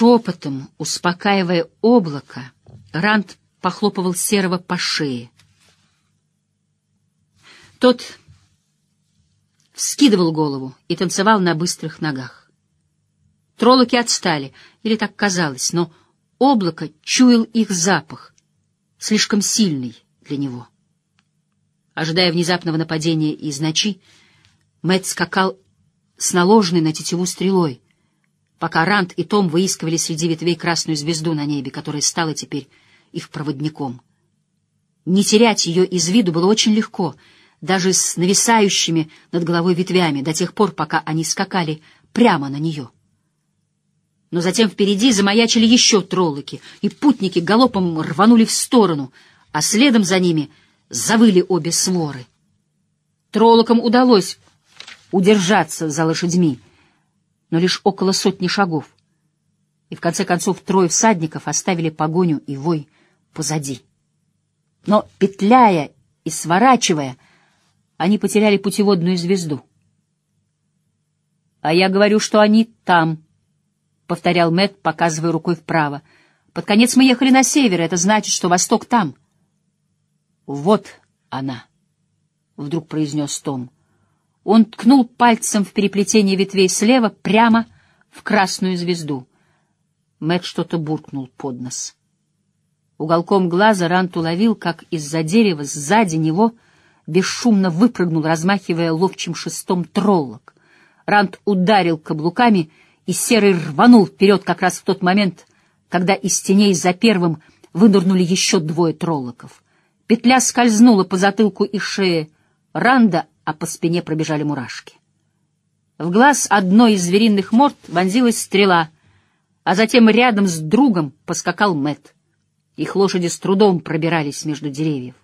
Шепотом, успокаивая облако, Ранд похлопывал Серого по шее. Тот вскидывал голову и танцевал на быстрых ногах. Троллоки отстали, или так казалось, но облако чуял их запах, слишком сильный для него. Ожидая внезапного нападения из ночи, Мэтт скакал с наложенной на тетиву стрелой, пока Ранд и Том выискивали среди ветвей красную звезду на небе, которая стала теперь их проводником. Не терять ее из виду было очень легко, даже с нависающими над головой ветвями, до тех пор, пока они скакали прямо на нее. Но затем впереди замаячили еще троллоки, и путники галопом рванули в сторону, а следом за ними завыли обе своры. Троллокам удалось удержаться за лошадьми, но лишь около сотни шагов, и в конце концов трое всадников оставили погоню и вой позади. Но, петляя и сворачивая, они потеряли путеводную звезду. — А я говорю, что они там, — повторял Мэт, показывая рукой вправо. — Под конец мы ехали на север, это значит, что восток там. — Вот она, — вдруг произнес Том. Он ткнул пальцем в переплетение ветвей слева прямо в красную звезду. Мэт что-то буркнул под нос. Уголком глаза Рант уловил, как из-за дерева сзади него бесшумно выпрыгнул, размахивая ловчим шестом троллок. Рант ударил каблуками, и серый рванул вперед как раз в тот момент, когда из теней за первым вынырнули еще двое троллоков. Петля скользнула по затылку и шее Ранда, а по спине пробежали мурашки. В глаз одной из звериных морд вонзилась стрела, а затем рядом с другом поскакал Мэт. Их лошади с трудом пробирались между деревьев.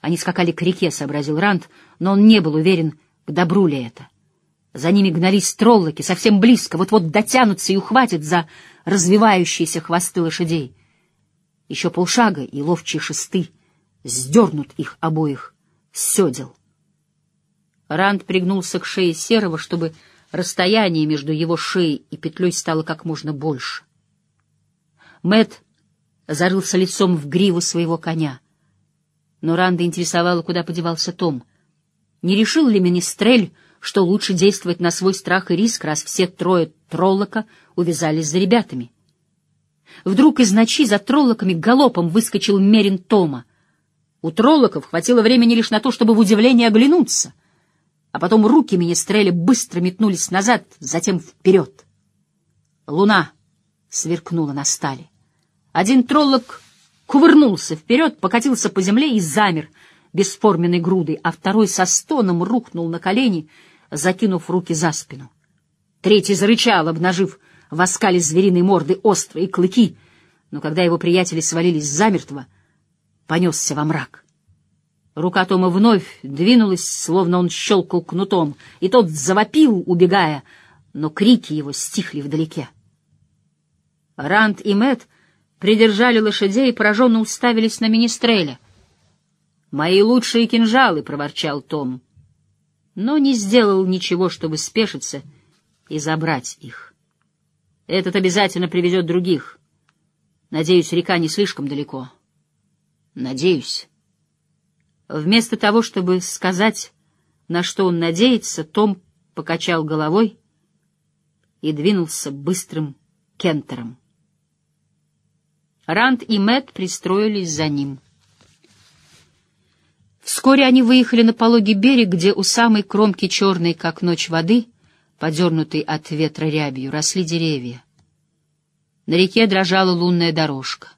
Они скакали к реке, — сообразил Ранд, но он не был уверен, к добру ли это. За ними гнались троллоки совсем близко, вот-вот дотянутся и ухватят за развивающиеся хвосты лошадей. Еще полшага, и ловчие шесты сдернут их обоих с седел. Ранд пригнулся к шее Серого, чтобы расстояние между его шеей и петлей стало как можно больше. Мэт зарылся лицом в гриву своего коня. Но Ранда интересовала, куда подевался Том. Не решил ли Министрель, что лучше действовать на свой страх и риск, раз все трое троллока увязались за ребятами? Вдруг из ночи за троллоками галопом выскочил Мерин Тома. У троллоков хватило времени лишь на то, чтобы в удивлении оглянуться, а потом руки Министреля быстро метнулись назад, затем вперед. Луна сверкнула на стали. Один троллок кувырнулся вперед, покатился по земле и замер бесформенной грудой, а второй со стоном рухнул на колени, закинув руки за спину. Третий зарычал, обнажив в оскале звериной морды острые клыки, но когда его приятели свалились замертво, понесся во мрак. Рука Тома вновь двинулась, словно он щелкал кнутом, и тот завопил, убегая, но крики его стихли вдалеке. Ранд и Мэтт придержали лошадей и пораженно уставились на министреля. «Мои лучшие кинжалы!» — проворчал Том, но не сделал ничего, чтобы спешиться и забрать их. «Этот обязательно привезет других. Надеюсь, река не слишком далеко. Надеюсь». Вместо того, чтобы сказать, на что он надеется, Том покачал головой и двинулся быстрым кентером. Ранд и Мэт пристроились за ним. Вскоре они выехали на пологий берег, где у самой кромки черной, как ночь воды, подернутой от ветра рябью, росли деревья. На реке дрожала лунная дорожка.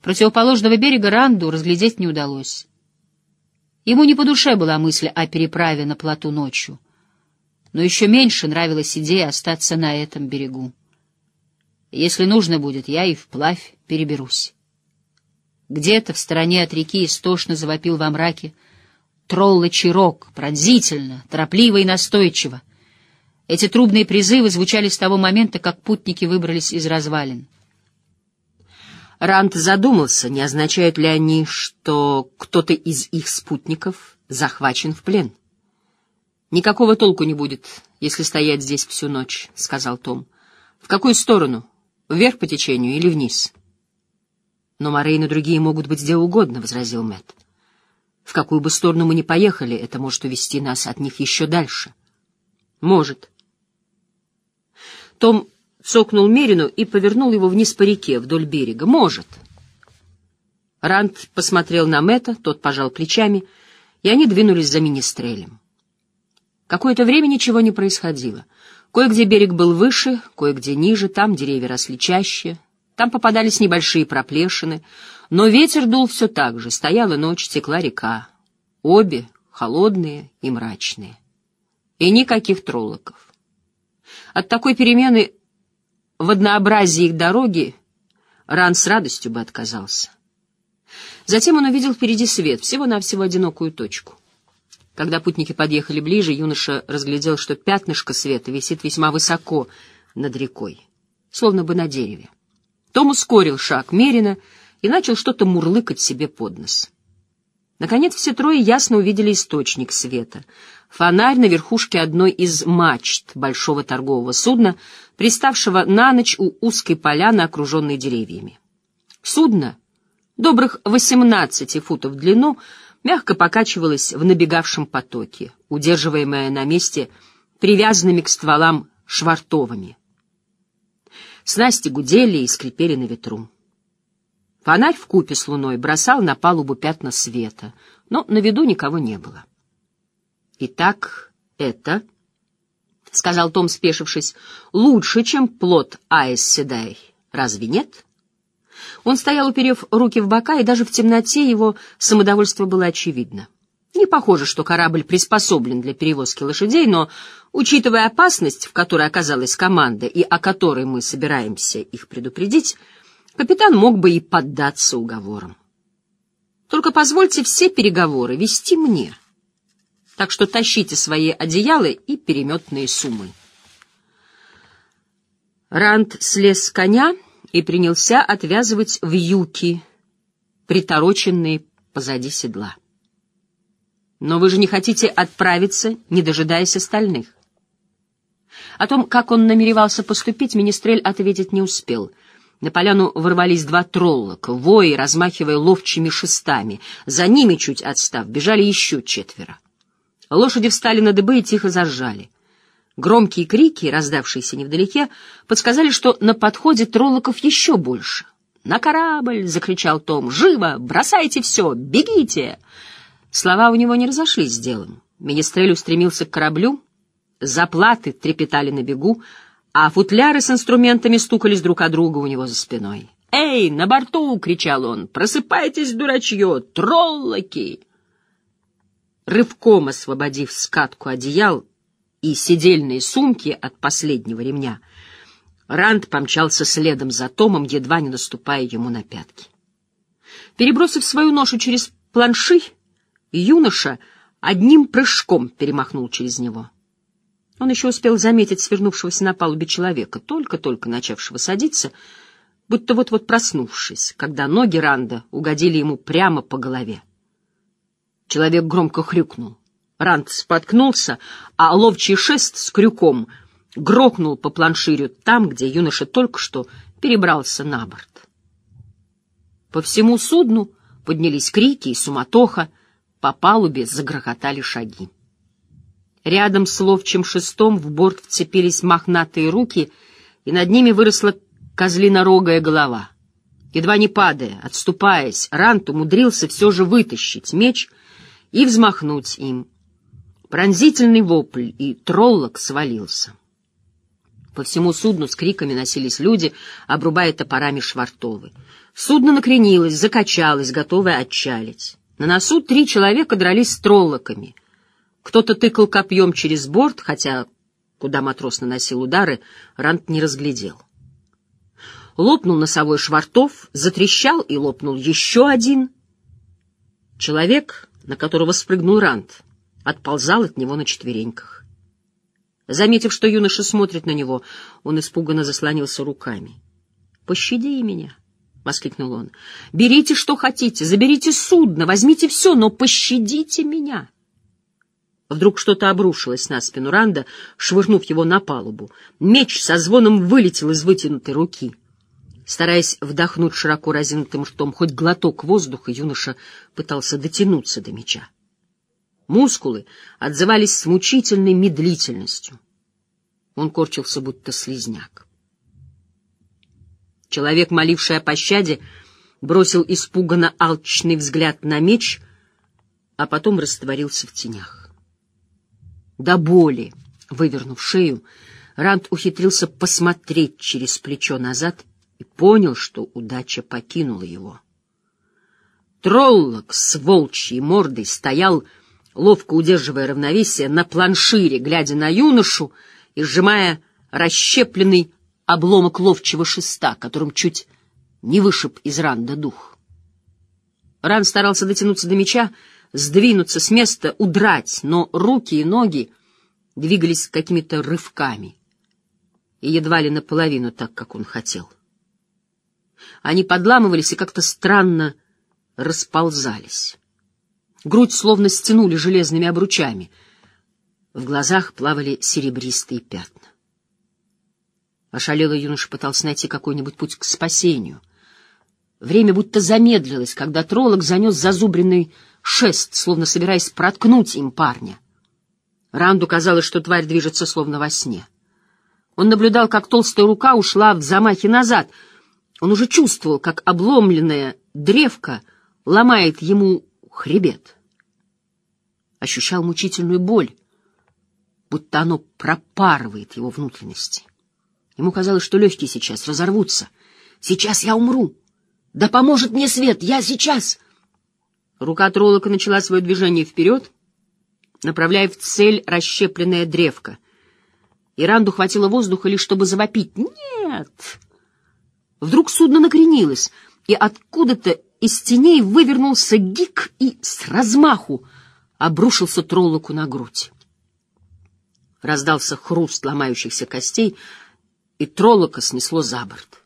Противоположного берега Ранду разглядеть не удалось. Ему не по душе была мысль о переправе на плоту ночью, но еще меньше нравилась идея остаться на этом берегу. Если нужно будет, я и вплавь переберусь. Где-то в стороне от реки истошно завопил во мраке троллочий рог, пронзительно, торопливо и настойчиво. Эти трубные призывы звучали с того момента, как путники выбрались из развалин. Рант задумался, не означают ли они, что кто-то из их спутников захвачен в плен. «Никакого толку не будет, если стоять здесь всю ночь», — сказал Том. «В какую сторону? вверх по течению или вниз?» «Но Морейн и другие могут быть где угодно», — возразил Мэтт. «В какую бы сторону мы ни поехали, это может увести нас от них еще дальше». «Может». Том цокнул Мерину и повернул его вниз по реке, вдоль берега. «Может». Ранд посмотрел на Мэтта, тот пожал плечами, и они двинулись за министрелем. Какое-то время ничего не происходило. Кое-где берег был выше, кое-где ниже, там деревья росли чаще, там попадались небольшие проплешины, но ветер дул все так же, стояла ночь, текла река. Обе холодные и мрачные. И никаких троллоков. От такой перемены в однообразии их дороги Ран с радостью бы отказался. Затем он увидел впереди свет, всего-навсего одинокую точку. Когда путники подъехали ближе, юноша разглядел, что пятнышко света висит весьма высоко над рекой, словно бы на дереве. Том ускорил шаг меренно и начал что-то мурлыкать себе под нос. Наконец все трое ясно увидели источник света. Фонарь на верхушке одной из мачт большого торгового судна, приставшего на ночь у узкой поляны, окруженной деревьями. Судно, добрых 18 футов в длину, мягко покачивалось в набегавшем потоке, удерживаемое на месте привязанными к стволам швартовыми. Снасти гудели и скрипели на ветру. Фонарь в купе с луной бросал на палубу пятна света, но на виду никого не было. «Итак, это...» — сказал Том, спешившись, — «лучше, чем плод Седай. Разве нет?» Он стоял, уперев руки в бока, и даже в темноте его самодовольство было очевидно. Не похоже, что корабль приспособлен для перевозки лошадей, но, учитывая опасность, в которой оказалась команда и о которой мы собираемся их предупредить, капитан мог бы и поддаться уговорам. Только позвольте все переговоры вести мне. Так что тащите свои одеяла и переметные суммы. Ранд слез с коня и принялся отвязывать вьюки, притороченные позади седла. Но вы же не хотите отправиться, не дожидаясь остальных. О том, как он намеревался поступить, Министрель ответить не успел. На поляну ворвались два троллока, вои, размахивая ловчими шестами. За ними, чуть отстав, бежали еще четверо. Лошади встали на дыбы и тихо заржали. Громкие крики, раздавшиеся невдалеке, подсказали, что на подходе троллоков еще больше. «На корабль!» — закричал Том. «Живо! Бросайте все! Бегите!» Слова у него не разошлись с делом. Министрель устремился к кораблю, заплаты трепетали на бегу, а футляры с инструментами стукались друг о друга у него за спиной. «Эй, на борту!» — кричал он. «Просыпайтесь, дурачье! Троллоки!» Рывком освободив скатку одеял, и сидельные сумки от последнего ремня, Ранд помчался следом за Томом, едва не наступая ему на пятки. Перебросив свою ношу через планши, юноша одним прыжком перемахнул через него. Он еще успел заметить свернувшегося на палубе человека, только-только начавшего садиться, будто вот-вот проснувшись, когда ноги Ранда угодили ему прямо по голове. Человек громко хрюкнул. Ранд споткнулся, а ловчий шест с крюком грохнул по планширю там, где юноша только что перебрался на борт. По всему судну поднялись крики и суматоха, по палубе загрохотали шаги. Рядом с ловчим шестом в борт вцепились мохнатые руки, и над ними выросла козлинорогая голова. Едва не падая, отступаясь, Рант умудрился все же вытащить меч и взмахнуть им. Пронзительный вопль, и троллок свалился. По всему судну с криками носились люди, обрубая топорами швартовы. Судно накренилось, закачалось, готовое отчалить. На носу три человека дрались с троллоками. Кто-то тыкал копьем через борт, хотя куда матрос наносил удары, Рант не разглядел. Лопнул носовой швартов, затрещал и лопнул еще один. Человек, на которого спрыгнул Рант, отползал от него на четвереньках. Заметив, что юноша смотрит на него, он испуганно заслонился руками. «Пощади меня!» — воскликнул он. «Берите, что хотите, заберите судно, возьмите все, но пощадите меня!» Вдруг что-то обрушилось на спину Ранда, швырнув его на палубу. Меч со звоном вылетел из вытянутой руки. Стараясь вдохнуть широко разинутым ртом хоть глоток воздуха, юноша пытался дотянуться до меча. Мускулы отзывались с мучительной медлительностью. Он корчился, будто слизняк. Человек, моливший о пощаде, бросил испуганно алчный взгляд на меч, а потом растворился в тенях. До боли, вывернув шею, Ранд ухитрился посмотреть через плечо назад и понял, что удача покинула его. Троллок с волчьей мордой стоял, ловко удерживая равновесие, на планшире, глядя на юношу и сжимая расщепленный обломок ловчего шеста, которым чуть не вышиб из Ранда дух. Ран старался дотянуться до меча, сдвинуться с места, удрать, но руки и ноги двигались какими-то рывками, и едва ли наполовину так, как он хотел. Они подламывались и как-то странно расползались. Грудь словно стянули железными обручами. В глазах плавали серебристые пятна. Ошалелый юноша пытался найти какой-нибудь путь к спасению. Время будто замедлилось, когда троллок занес зазубренный шест, словно собираясь проткнуть им парня. Ранду казалось, что тварь движется словно во сне. Он наблюдал, как толстая рука ушла в замахе назад. Он уже чувствовал, как обломленная древко ломает ему хребет. Ощущал мучительную боль, будто оно пропарывает его внутренности. Ему казалось, что легкие сейчас разорвутся. «Сейчас я умру! Да поможет мне свет! Я сейчас!» Рука троллока начала свое движение вперед, направляя в цель расщепленное древко. Иранду хватило воздуха лишь, чтобы завопить «Нет!». Вдруг судно накренилось, и откуда-то из теней вывернулся гик и с размаху обрушился троллоку на грудь. Раздался хруст ломающихся костей, и троллока снесло за борт.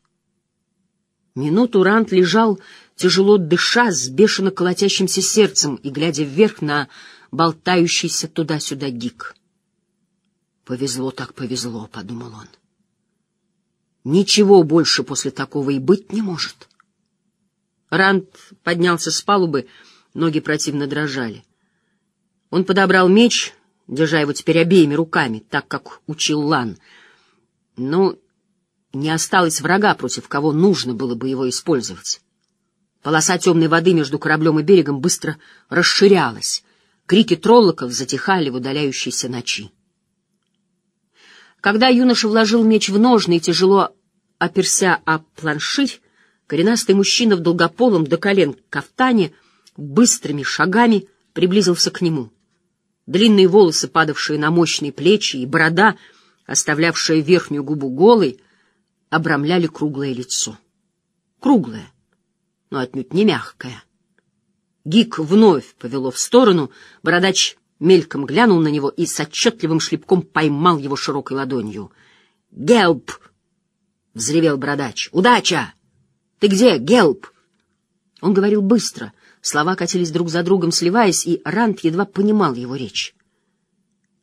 Минуту Рант лежал, тяжело дыша, с бешено колотящимся сердцем и глядя вверх на болтающийся туда-сюда гик. «Повезло так повезло», — подумал он. «Ничего больше после такого и быть не может». Ранд поднялся с палубы, ноги противно дрожали. Он подобрал меч, держа его теперь обеими руками, так как учил Лан. Но не осталось врага, против кого нужно было бы его использовать. Полоса темной воды между кораблем и берегом быстро расширялась. Крики троллоков затихали в удаляющейся ночи. Когда юноша вложил меч в ножны и тяжело оперся о планширь, Коренастый мужчина в долгополом до колен кафтане быстрыми шагами приблизился к нему. Длинные волосы, падавшие на мощные плечи, и борода, оставлявшая верхнюю губу голой, обрамляли круглое лицо. Круглое, но отнюдь не мягкое. Гик вновь повело в сторону, бородач мельком глянул на него и с отчетливым шлепком поймал его широкой ладонью. «Гелп!» — взревел бородач. «Удача!» Ты где, Гелп?» Он говорил быстро, слова катились друг за другом, сливаясь, и Ранд едва понимал его речь.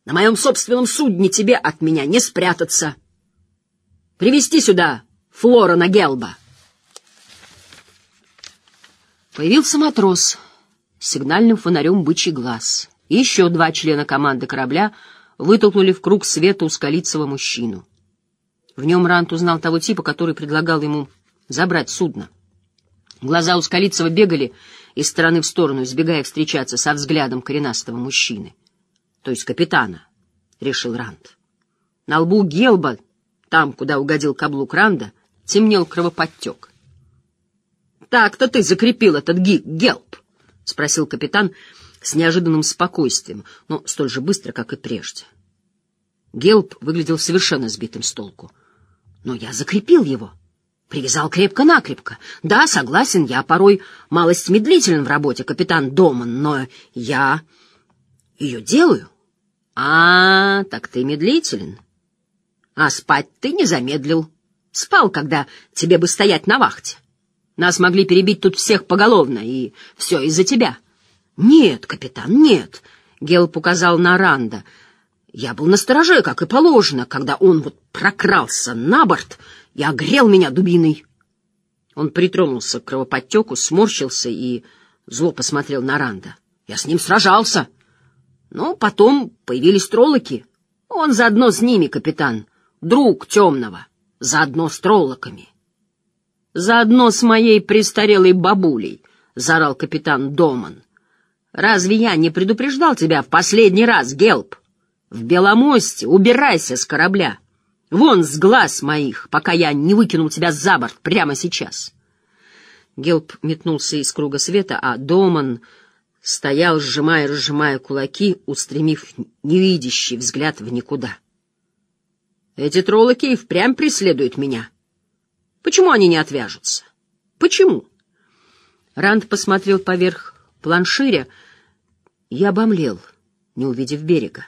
«На моем собственном судне тебе от меня не спрятаться! Привести сюда Флорана Гелба!» Появился матрос с сигнальным фонарем бычий глаз, еще два члена команды корабля вытолкнули в круг света ускалицего мужчину. В нем Рант узнал того типа, который предлагал ему забрать судно. Глаза у Скалицева бегали из стороны в сторону, избегая встречаться со взглядом коренастого мужчины. То есть капитана, — решил Ранд. На лбу Гелба, там, куда угодил каблук Ранда, темнел кровоподтек. — Так-то ты закрепил этот гик, Гелб? — спросил капитан с неожиданным спокойствием, но столь же быстро, как и прежде. Гелб выглядел совершенно сбитым с толку. — Но я закрепил его. — Привязал крепко-накрепко. Да, согласен, я порой малость медлителен в работе, капитан Доман, но я ее делаю. А, так ты медлителен. А спать ты не замедлил. Спал, когда тебе бы стоять на вахте. Нас могли перебить тут всех поголовно, и все из-за тебя. Нет, капитан, нет, — Гелп указал на Ранда. Я был настороже, как и положено, когда он вот прокрался на борт — и огрел меня дубиной. Он притронулся к кровоподтеку, сморщился и зло посмотрел на Ранда. «Я с ним сражался. Но потом появились троллоки. Он заодно с ними, капитан, друг темного, заодно с троллоками». «Заодно с моей престарелой бабулей», — заорал капитан Доман. «Разве я не предупреждал тебя в последний раз, Гелп? В Беломосте убирайся с корабля. Вон с глаз моих, пока я не выкинул тебя за борт прямо сейчас». Гелп метнулся из круга света, а Доман стоял, сжимая и разжимая кулаки, устремив невидящий взгляд в никуда. «Эти троллоки и впрямь преследуют меня». Почему они не отвяжутся? Почему? Ранд посмотрел поверх планширя и обомлел, не увидев берега.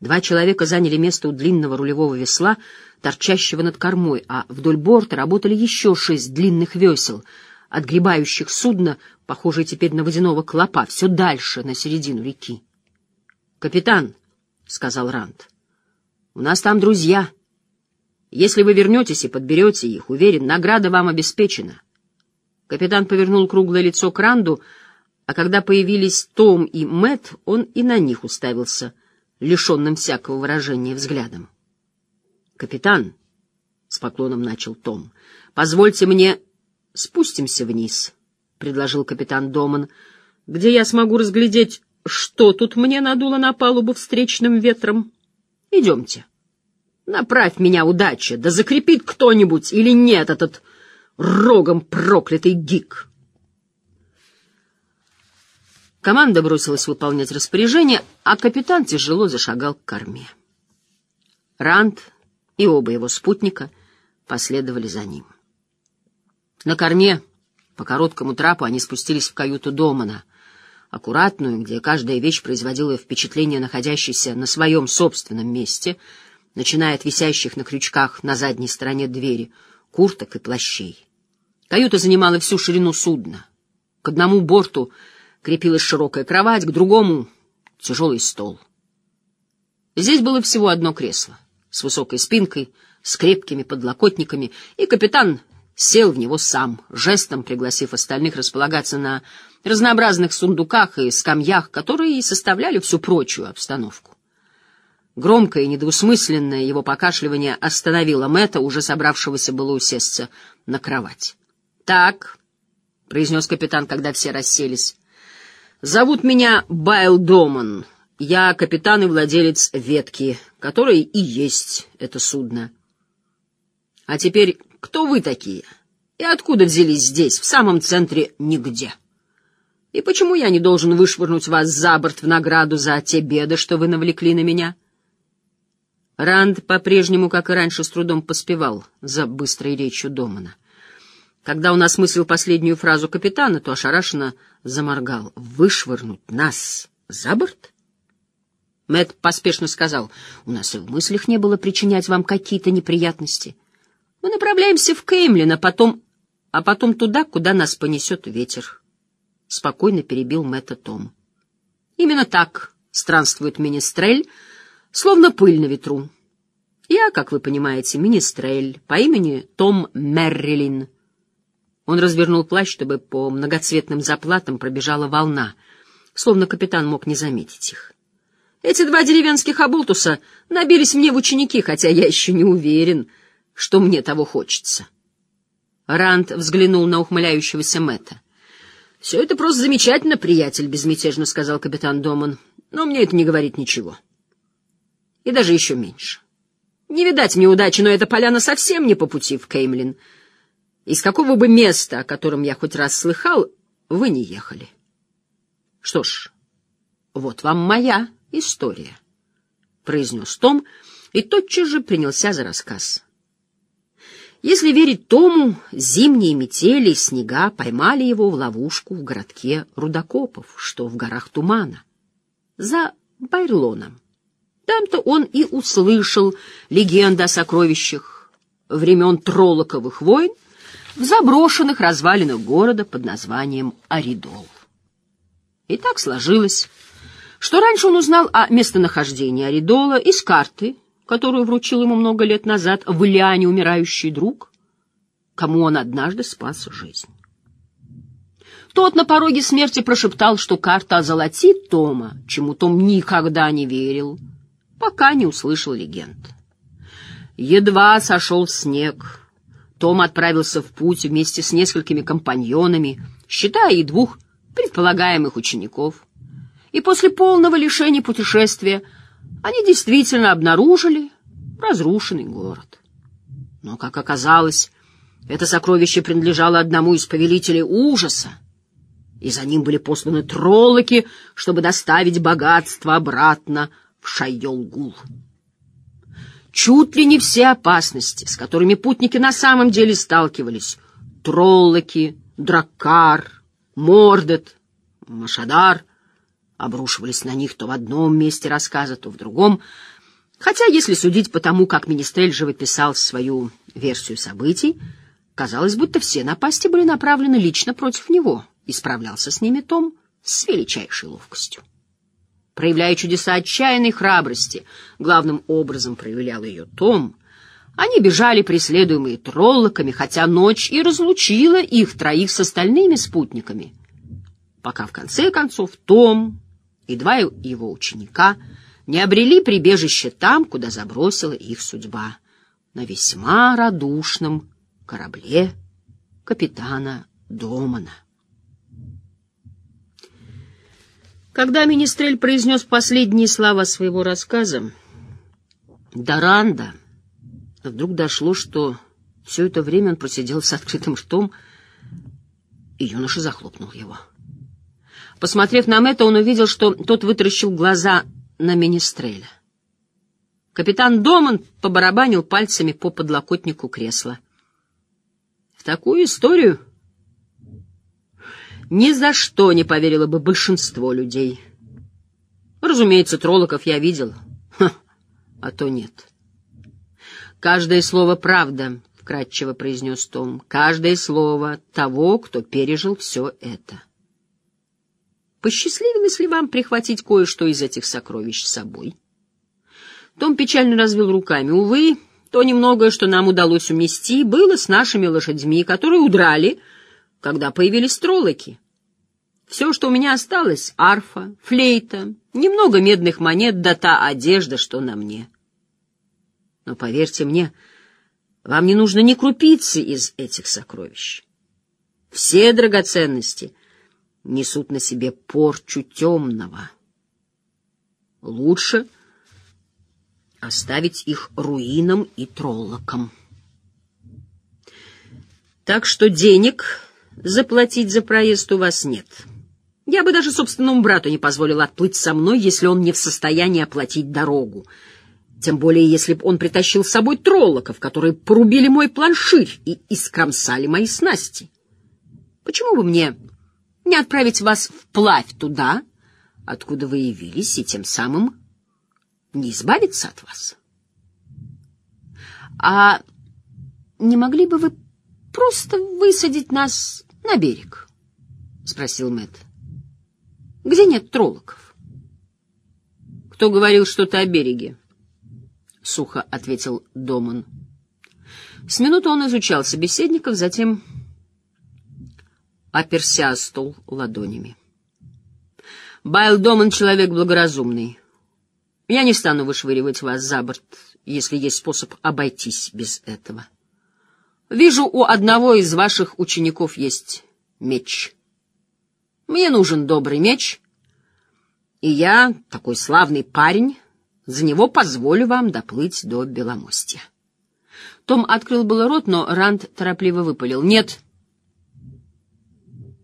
Два человека заняли место у длинного рулевого весла, торчащего над кормой, а вдоль борта работали еще шесть длинных весел, отгребающих судно, похожее теперь на водяного клопа, все дальше, на середину реки. — Капитан, — сказал Ранд, — у нас там друзья. Если вы вернетесь и подберете их, уверен, награда вам обеспечена. Капитан повернул круглое лицо к Ранду, а когда появились Том и Мэт, он и на них уставился, лишенным всякого выражения взглядом. «Капитан», — с поклоном начал Том, — «позвольте мне спустимся вниз», — предложил капитан Доман, — «где я смогу разглядеть, что тут мне надуло на палубу встречным ветром. Идемте». Направь меня, удача, да закрепит кто-нибудь или нет этот рогом проклятый гик. Команда бросилась выполнять распоряжение, а капитан тяжело зашагал к корме. Ранд и оба его спутника последовали за ним. На корме по короткому трапу они спустились в каюту Домана, аккуратную, где каждая вещь производила впечатление находящейся на своем собственном месте — начиная от висящих на крючках на задней стороне двери, курток и плащей. Каюта занимала всю ширину судна. К одному борту крепилась широкая кровать, к другому — тяжелый стол. Здесь было всего одно кресло с высокой спинкой, с крепкими подлокотниками, и капитан сел в него сам, жестом пригласив остальных располагаться на разнообразных сундуках и скамьях, которые и составляли всю прочую обстановку. Громкое и недвусмысленное его покашливание остановило Мэтта, уже собравшегося было усесться на кровать. «Так», — произнес капитан, когда все расселись, — «зовут меня Байл Доман. Я капитан и владелец ветки, которая и есть это судно. А теперь кто вы такие? И откуда взялись здесь, в самом центре нигде?» И почему я не должен вышвырнуть вас за борт в награду за те беды, что вы навлекли на меня?» Ранд по-прежнему, как и раньше, с трудом поспевал за быстрой речью Домана. Когда он осмыслил последнюю фразу капитана, то ошарашенно заморгал. «Вышвырнуть нас за борт?» Мэт поспешно сказал, «У нас и в мыслях не было причинять вам какие-то неприятности. Мы направляемся в Кеймлин, а потом... а потом туда, куда нас понесет ветер». Спокойно перебил Мэтта Том. «Именно так странствует Министрель, — словно пыль на ветру. Я, как вы понимаете, министрель по имени Том Меррилин. Он развернул плащ, чтобы по многоцветным заплатам пробежала волна, словно капитан мог не заметить их. Эти два деревенских оболтуса набились мне в ученики, хотя я еще не уверен, что мне того хочется. Ранд взглянул на ухмыляющегося Мэтта. «Все это просто замечательно, приятель», — безмятежно сказал капитан Доман. «Но мне это не говорит ничего» и даже еще меньше. Не видать неудачи, но эта поляна совсем не по пути в Кеймлин. Из какого бы места, о котором я хоть раз слыхал, вы не ехали. Что ж, вот вам моя история, — произнес Том и тотчас же принялся за рассказ. Если верить Тому, зимние метели и снега поймали его в ловушку в городке Рудокопов, что в горах Тумана, за Байрлоном. Там-то он и услышал легенды о сокровищах времен Троллоковых войн в заброшенных развалинах города под названием Аридол. И так сложилось, что раньше он узнал о местонахождении Аридола из карты, которую вручил ему много лет назад в Ильяне умирающий друг. кому он однажды спас жизнь. Тот на пороге смерти прошептал, что карта озолотит Тома, чему Том никогда не верил, пока не услышал легенд. Едва сошел снег, том отправился в путь вместе с несколькими компаньонами, считая и двух предполагаемых учеников. И после полного лишения путешествия они действительно обнаружили разрушенный город. Но, как оказалось, это сокровище принадлежало одному из повелителей ужаса, и за ним были посланы троллоки, чтобы доставить богатство обратно в Шайол-Гул. Чуть ли не все опасности, с которыми путники на самом деле сталкивались — троллоки, драккар, мордет, машадар — обрушивались на них то в одном месте рассказа, то в другом, хотя, если судить по тому, как Министрель живописал свою версию событий, казалось, будто все напасти были направлены лично против него, и справлялся с ними Том с величайшей ловкостью проявляя чудеса отчаянной храбрости, главным образом проявлял ее Том, они бежали, преследуемые троллоками, хотя ночь и разлучила их троих с остальными спутниками, пока в конце концов Том и два его ученика не обрели прибежище там, куда забросила их судьба, на весьма радушном корабле капитана Домана. Когда Министрель произнес последние слова своего рассказа, Даранда вдруг дошло, что все это время он просидел с открытым ртом, и юноша захлопнул его. Посмотрев на Мэтта, он увидел, что тот вытаращил глаза на Министреля. Капитан Доман побарабанил пальцами по подлокотнику кресла. В такую историю ни за что не поверило бы большинство людей. Разумеется, троллоков я видел, Ха, а то нет. Каждое слово правда, — вкратчиво произнес Том, — каждое слово того, кто пережил все это. Посчастливилось ли вам прихватить кое-что из этих сокровищ с собой? Том печально развел руками. Увы, то немногое, что нам удалось умести, было с нашими лошадьми, которые удрали, — когда появились троллоки. Все, что у меня осталось — арфа, флейта, немного медных монет да та одежда, что на мне. Но поверьте мне, вам не нужно ни крупицы из этих сокровищ. Все драгоценности несут на себе порчу темного. Лучше оставить их руинам и троллокам. Так что денег заплатить за проезд у вас нет. Я бы даже собственному брату не позволил отплыть со мной, если он не в состоянии оплатить дорогу. Тем более, если бы он притащил с собой троллоков, которые порубили мой планширь и искромсали мои снасти. Почему бы мне не отправить вас вплавь туда, откуда вы явились, и тем самым не избавиться от вас? А не могли бы вы просто высадить нас на берег? — спросил Мэтт. — Где нет троллоков? — Кто говорил что-то о береге? — сухо ответил Доман. С минуту он изучал собеседников, затем оперся о стол ладонями. Байл Доман — человек благоразумный. Я не стану вышвыривать вас за борт, если есть способ обойтись без этого. — Вижу, у одного из ваших учеников есть меч. Мне нужен добрый меч, и я, такой славный парень, за него позволю вам доплыть до Беломостья. Том открыл было рот, но Ранд торопливо выпалил. «Нет».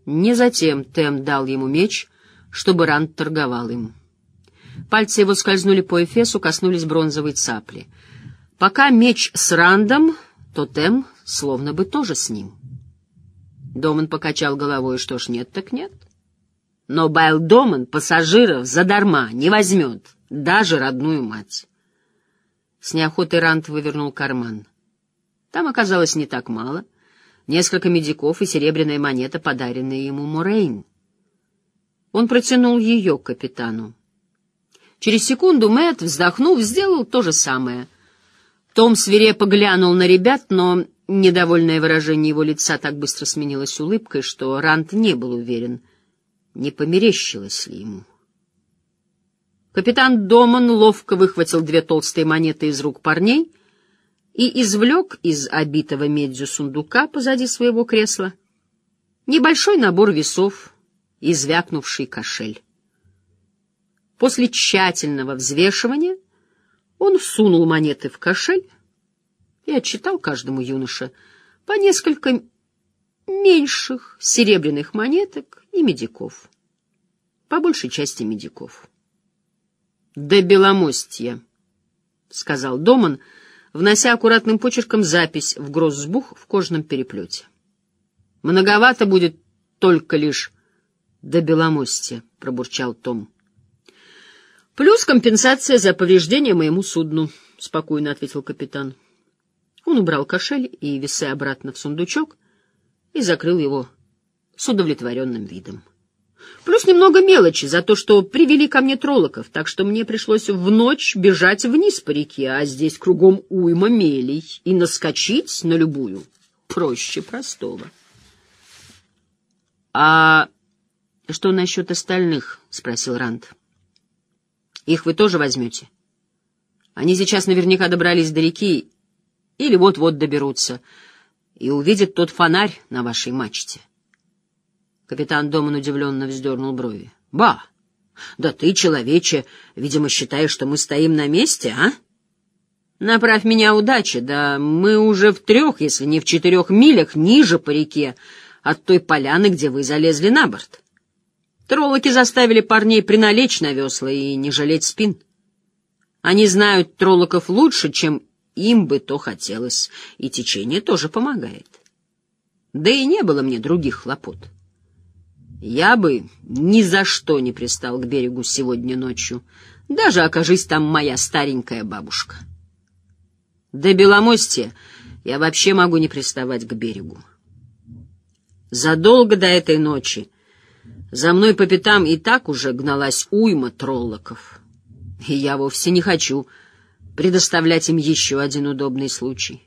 Не затем Тем дал ему меч, чтобы Ранд торговал им. Пальцы его скользнули по эфесу, коснулись бронзовой цапли. Пока меч с Рандом, то Тем словно бы тоже с ним. Доман покачал головой, что ж, нет так нет. Но Байл Доман пассажиров задарма не возьмет, даже родную мать. С неохотой Рант вывернул карман. Там оказалось не так мало. Несколько медиков и серебряная монета, подаренная ему Мурейн. Он протянул ее к капитану. Через секунду Мэтт, вздохнув, сделал то же самое. Том свирепо глянул на ребят, но Недовольное выражение его лица так быстро сменилось улыбкой, что Рант не был уверен, не померещилось ли ему. Капитан Доман ловко выхватил две толстые монеты из рук парней и извлек из обитого медью сундука позади своего кресла небольшой набор весов и звякнувший кошель. После тщательного взвешивания он сунул монеты в кошель и отчитал каждому юноше по несколько меньших серебряных монеток и медиков. По большей части медиков. «До Беломостья», — сказал Доман, внося аккуратным почерком запись в гроссбух в кожаном переплете. «Многовато будет только лишь до Беломостья», — пробурчал Том. «Плюс компенсация за повреждение моему судну», — спокойно ответил капитан. Он убрал кошель и весы обратно в сундучок и закрыл его с удовлетворенным видом. Плюс немного мелочи за то, что привели ко мне троллоков, так что мне пришлось в ночь бежать вниз по реке, а здесь кругом уйма мелей, и наскочить на любую проще простого. — А что насчет остальных? — спросил Ранд. — Их вы тоже возьмете? Они сейчас наверняка добрались до реки или вот-вот доберутся и увидят тот фонарь на вашей мачте. Капитан Доман удивленно вздернул брови. — Ба! Да ты, человече, видимо, считаешь, что мы стоим на месте, а? Направь меня удача, да мы уже в трех, если не в четырех милях ниже по реке от той поляны, где вы залезли на борт. Троллоки заставили парней приналечь на весла и не жалеть спин. Они знают троллоков лучше, чем им бы то хотелось, и течение тоже помогает. Да и не было мне других хлопот. Я бы ни за что не пристал к берегу сегодня ночью, даже окажись там моя старенькая бабушка. До Беломостия я вообще могу не приставать к берегу. Задолго до этой ночи за мной по пятам и так уже гналась уйма троллоков. И я вовсе не хочу предоставлять им еще один удобный случай.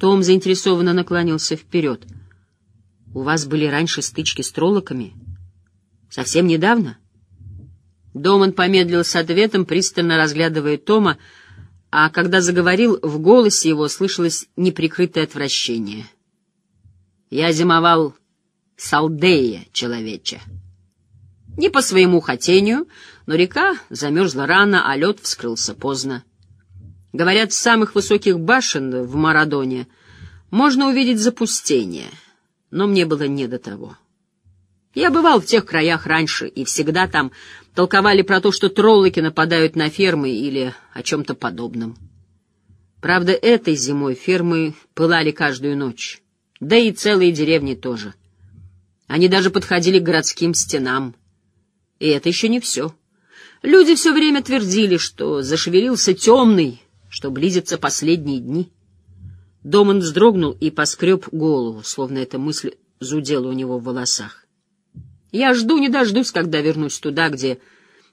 Том заинтересованно наклонился вперед. «У вас были раньше стычки с троллоками? Совсем недавно?» Доман помедлил с ответом, пристально разглядывая Тома, а когда заговорил, в голосе его слышалось неприкрытое отвращение. «Я зимовал с Алдея, человече. Не по своему хотению, но река замерзла рано, а лед вскрылся поздно. Говорят, с самых высоких башен в Марадоне можно увидеть запустение, но мне было не до того. Я бывал в тех краях раньше, и всегда там толковали про то, что троллоки нападают на фермы или о чем-то подобном. Правда, этой зимой фермы пылали каждую ночь, да и целые деревни тоже. Они даже подходили к городским стенам. И это еще не все. Люди все время твердили, что зашевелился темный, что близятся последние дни. Доман вздрогнул и поскреб голову, словно эта мысль зудела у него в волосах. Я жду не дождусь, когда вернусь туда, где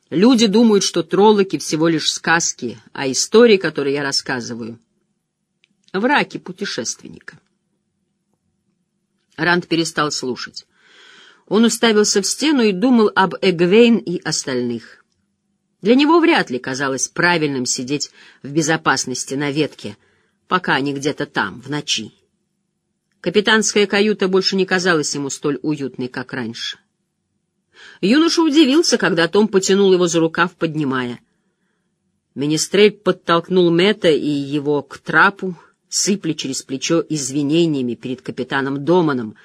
люди думают, что троллоки всего лишь сказки, а истории, которые я рассказываю, — враки путешественника. Ранд перестал слушать. Он уставился в стену и думал об Эгвейн и остальных. Для него вряд ли казалось правильным сидеть в безопасности на ветке, пока они где-то там, в ночи. Капитанская каюта больше не казалась ему столь уютной, как раньше. Юноша удивился, когда Том потянул его за рукав, поднимая. Министрель подтолкнул Мэтта и его к трапу, сыпли через плечо извинениями перед капитаном Доманом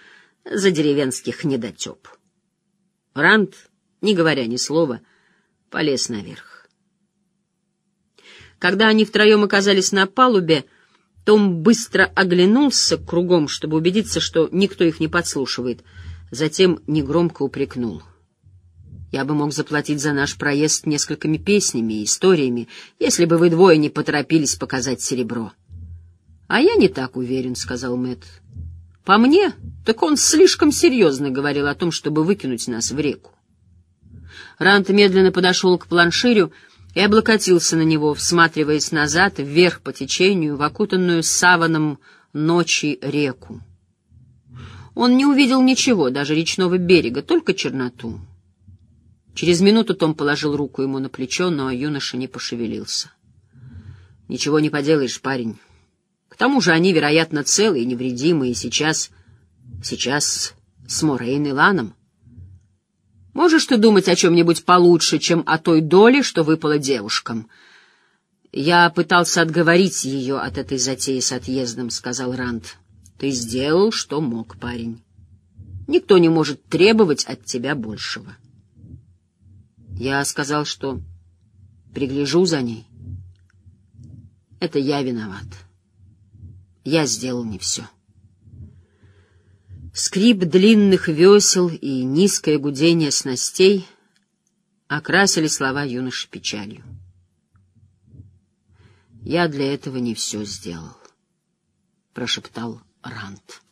за деревенских недотеп. Ранд, не говоря ни слова, — полез наверх. Когда они втроем оказались на палубе, том быстро оглянулся кругом, чтобы убедиться, что никто их не подслушивает, затем негромко упрекнул. «Я бы мог заплатить за наш проезд несколькими песнями и историями, если бы вы двое не поторопились показать серебро». «А я не так уверен», — сказал Мэтт. «По мне, так он слишком серьезно говорил о том, чтобы выкинуть нас в реку. Рант медленно подошел к планширю и облокотился на него, всматриваясь назад, вверх по течению, в окутанную саваном ночи реку. Он не увидел ничего, даже речного берега, только черноту. Через минуту Том положил руку ему на плечо, но юноша не пошевелился. «Ничего не поделаешь, парень. Тому же они, вероятно, целые и невредимые, сейчас... сейчас с Морейн и Ланом. Можешь ты думать о чем-нибудь получше, чем о той доле, что выпало девушкам?» «Я пытался отговорить ее от этой затеи с отъездом», — сказал Ранд. «Ты сделал, что мог, парень. Никто не может требовать от тебя большего». Я сказал, что пригляжу за ней. Это я виноват. Я сделал не все. Скрип длинных весел и низкое гудение снастей окрасили слова юноши печалью. «Я для этого не все сделал», — прошептал Рант.